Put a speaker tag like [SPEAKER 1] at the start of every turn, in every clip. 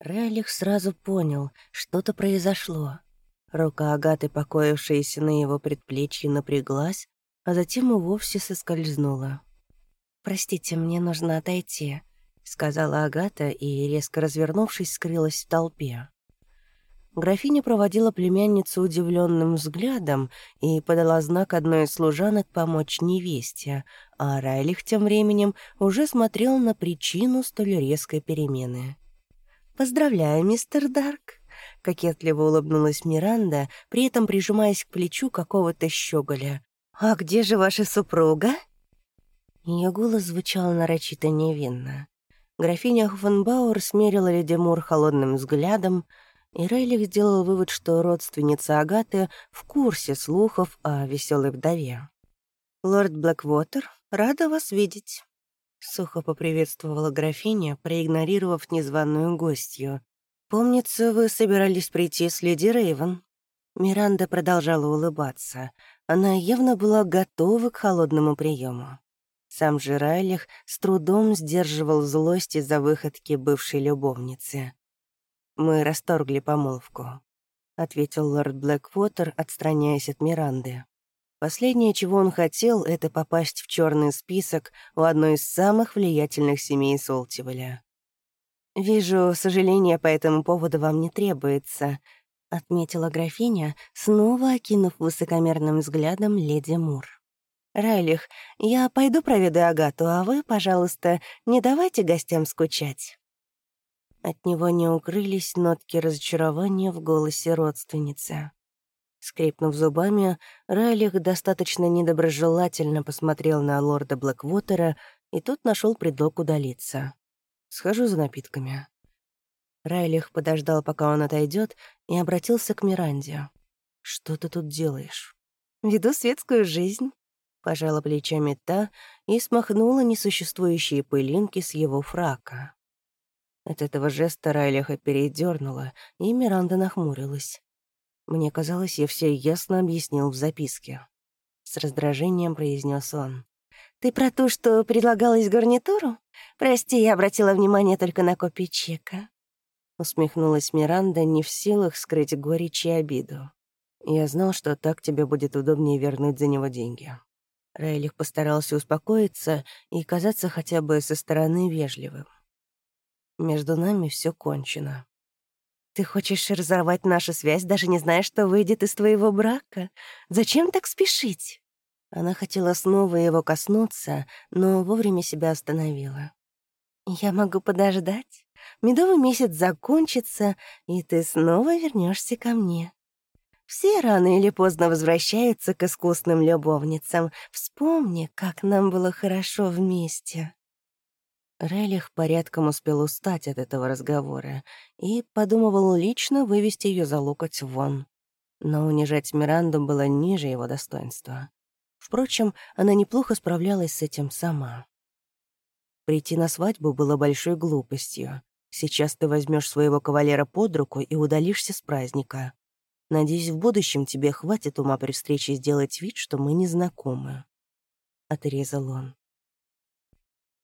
[SPEAKER 1] Райлих сразу понял, что-то произошло. Рука Агаты, покоившаяся на его предплечье, напряглась, а затем и вовсе соскользнула. «Простите, мне нужно отойти», — сказала Агата и, резко развернувшись, скрылась в толпе. Графиня проводила племянницу удивленным взглядом и подала знак одной из служанок помочь невесте, а Райлих тем временем уже смотрел на причину столь резкой перемены. «Поздравляю, мистер Дарк», — кокетливо улыбнулась Миранда, при этом прижимаясь к плечу какого-то щеголя. «А где же ваша супруга?» Ее голос звучал нарочито невинно. Графиня Хофенбауэр смерила леди Мур холодным взглядом, и Рейлих сделал вывод, что родственница Агаты в курсе слухов о веселой вдове. «Лорд Блэквотер, рада вас видеть», — сухо поприветствовала графиня, проигнорировав незваную гостью. «Помнится, вы собирались прийти с леди Рейвен». Миранда продолжала улыбаться. Она явно была готова к холодному приему. Сам же Райлих с трудом сдерживал злость из-за выходки бывшей любовницы. «Мы расторгли помолвку», — ответил лорд Блэквотер, отстраняясь от Миранды. Последнее, чего он хотел, это попасть в черный список у одной из самых влиятельных семей Солтивеля. «Вижу, сожаления по этому поводу вам не требуется», — отметила графиня, снова окинув высокомерным взглядом леди Мур. «Райлих, я пойду проведу Агату, а вы, пожалуйста, не давайте гостям скучать». От него не укрылись нотки разочарования в голосе родственницы. Скрипнув зубами, Райлих достаточно недоброжелательно посмотрел на лорда Блэквотера, и тот нашел предлог удалиться. Схожу за напитками». Райлих подождал, пока он отойдет, и обратился к Миранде. «Что ты тут делаешь?» «Веду светскую жизнь», — пожала плечами та и смахнула несуществующие пылинки с его фрака. От этого жеста Райлиха передернула, и Миранда нахмурилась. Мне казалось, я все ясно объяснил в записке. С раздражением произнес он. «Ты про то, что предлагалась гарнитуру? Прости, я обратила внимание только на копию чека». Усмехнулась Миранда, не в силах скрыть горечь и обиду. «Я знал, что так тебе будет удобнее вернуть за него деньги». Райлих постарался успокоиться и казаться хотя бы со стороны вежливым. «Между нами все кончено». «Ты хочешь разорвать нашу связь, даже не зная, что выйдет из твоего брака? Зачем так спешить?» Она хотела снова его коснуться, но вовремя себя остановила. «Я могу подождать. Медовый месяц закончится, и ты снова вернешься ко мне. Все рано или поздно возвращаются к искусным любовницам. Вспомни, как нам было хорошо вместе». Релих порядком успел устать от этого разговора и подумывал лично вывести ее за локоть вон. Но унижать Миранду было ниже его достоинства. Впрочем, она неплохо справлялась с этим сама. Прийти на свадьбу было большой глупостью. Сейчас ты возьмешь своего кавалера под руку и удалишься с праздника. Надеюсь, в будущем тебе хватит ума при встрече сделать вид, что мы не знакомы. Отрезал он.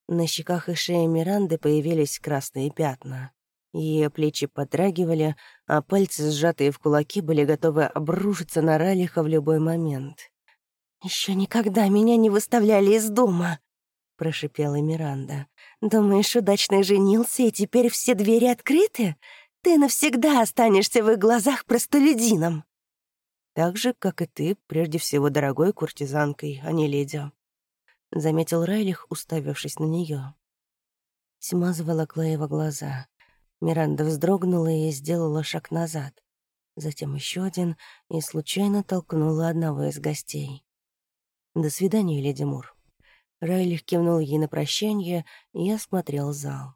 [SPEAKER 1] На щеках и шее Миранды появились красные пятна. Ее плечи подрагивали, а пальцы, сжатые в кулаки, были готовы обрушиться на Ралиха в любой момент. Еще никогда меня не выставляли из дома», — прошипела Миранда. «Думаешь, удачно женился, и теперь все двери открыты? Ты навсегда останешься в их глазах простолюдином». «Так же, как и ты, прежде всего дорогой куртизанкой, а не леди», — заметил Райлих, уставившись на нее. Тьма заволокла его глаза. Миранда вздрогнула и сделала шаг назад. Затем еще один и случайно толкнула одного из гостей. «До свидания, леди Мур». Райлих кивнул ей на прощание и осмотрел зал.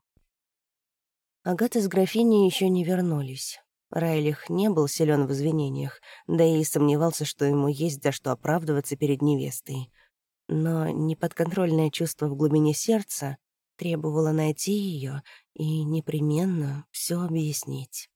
[SPEAKER 1] Агата с графиней еще не вернулись. Райлих не был силен в извинениях, да и сомневался, что ему есть за что оправдываться перед невестой. Но неподконтрольное чувство в глубине сердца требовало найти ее и непременно все объяснить.